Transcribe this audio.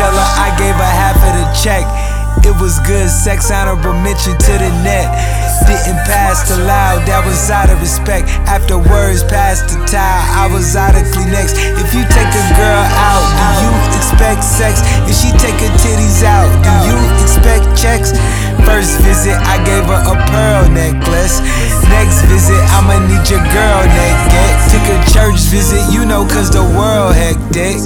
I gave her half of the check. it was good sex, honorable mention to the net. Didn't pass the loud, that was out of respect. After words passed the towel, I was out of Kleenex. If you take a girl out, do you expect sex? If she take her titties out, do you expect checks? First visit, I gave her a pearl necklace. Next visit, I'ma need your girl naked. Took a church visit, you know, cause the world hectic.